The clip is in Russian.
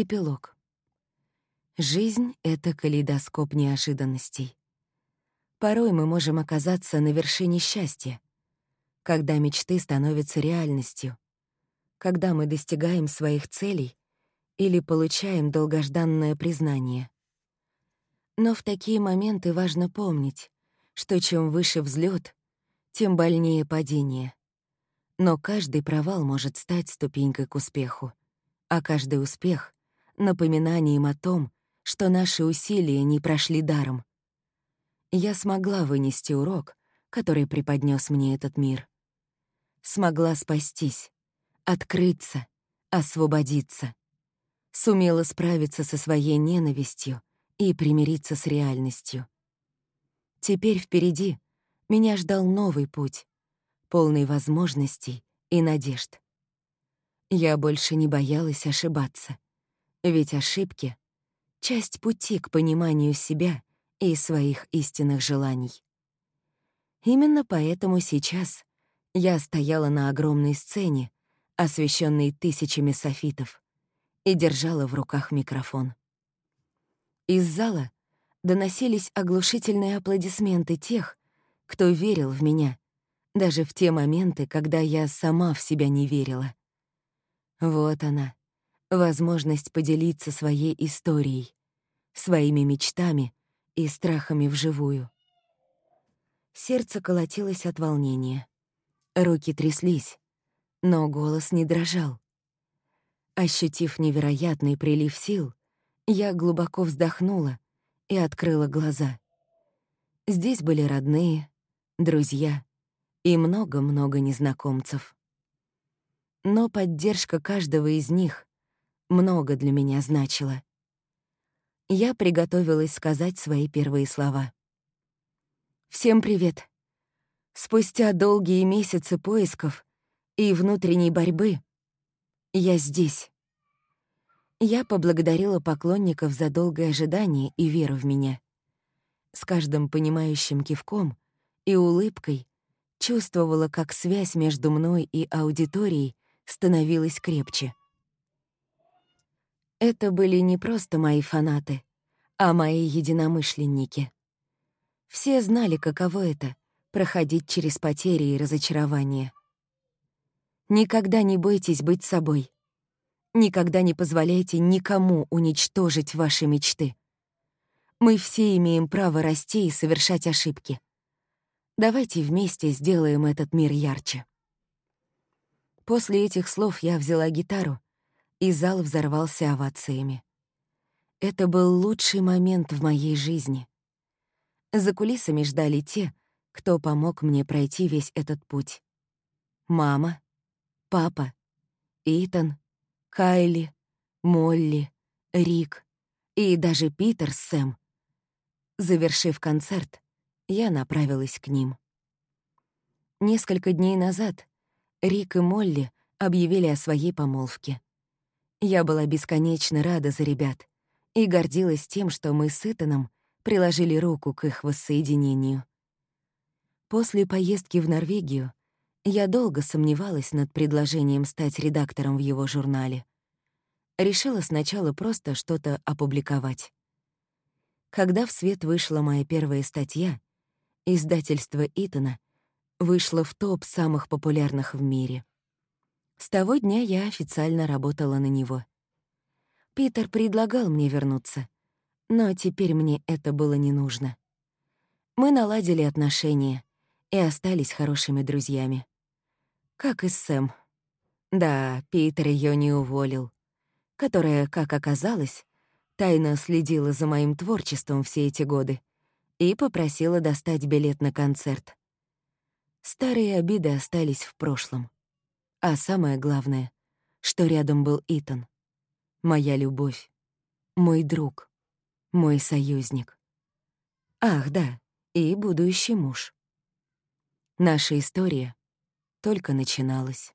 Эпилог. Жизнь — это калейдоскоп неожиданностей. Порой мы можем оказаться на вершине счастья, когда мечты становятся реальностью, когда мы достигаем своих целей или получаем долгожданное признание. Но в такие моменты важно помнить, что чем выше взлет, тем больнее падение. Но каждый провал может стать ступенькой к успеху, а каждый успех — напоминанием о том, что наши усилия не прошли даром. Я смогла вынести урок, который преподнес мне этот мир. Смогла спастись, открыться, освободиться. Сумела справиться со своей ненавистью и примириться с реальностью. Теперь впереди меня ждал новый путь, полный возможностей и надежд. Я больше не боялась ошибаться, ведь ошибки — часть пути к пониманию себя и своих истинных желаний. Именно поэтому сейчас я стояла на огромной сцене, освещенной тысячами софитов, и держала в руках микрофон. Из зала доносились оглушительные аплодисменты тех, кто верил в меня, даже в те моменты, когда я сама в себя не верила. Вот она, возможность поделиться своей историей, своими мечтами и страхами вживую. Сердце колотилось от волнения. Руки тряслись, но голос не дрожал. Ощутив невероятный прилив сил, я глубоко вздохнула и открыла глаза. Здесь были родные, друзья и много-много незнакомцев. Но поддержка каждого из них много для меня значила. Я приготовилась сказать свои первые слова. «Всем привет!» Спустя долгие месяцы поисков и внутренней борьбы я здесь. Я поблагодарила поклонников за долгое ожидание и веру в меня. С каждым понимающим кивком и улыбкой чувствовала, как связь между мной и аудиторией становилась крепче. Это были не просто мои фанаты, а мои единомышленники. Все знали, каково это — проходить через потери и разочарования. Никогда не бойтесь быть собой. Никогда не позволяйте никому уничтожить ваши мечты. Мы все имеем право расти и совершать ошибки. Давайте вместе сделаем этот мир ярче. После этих слов я взяла гитару, и зал взорвался овациями. Это был лучший момент в моей жизни. За кулисами ждали те, кто помог мне пройти весь этот путь. Мама, папа, Итан, Кайли, Молли, Рик и даже Питер с Сэм. Завершив концерт, я направилась к ним. Несколько дней назад Рик и Молли объявили о своей помолвке. Я была бесконечно рада за ребят и гордилась тем, что мы с Итаном приложили руку к их воссоединению. После поездки в Норвегию я долго сомневалась над предложением стать редактором в его журнале. Решила сначала просто что-то опубликовать. Когда в свет вышла моя первая статья, издательство Итана вышло в топ самых популярных в мире. С того дня я официально работала на него. Питер предлагал мне вернуться, но теперь мне это было не нужно. Мы наладили отношения и остались хорошими друзьями. Как и Сэм. Да, Питер ее не уволил. Которая, как оказалось, тайно следила за моим творчеством все эти годы и попросила достать билет на концерт. Старые обиды остались в прошлом. А самое главное, что рядом был Итан. Моя любовь. Мой друг. Мой союзник. Ах, да, и будущий муж. Наша история только начиналась.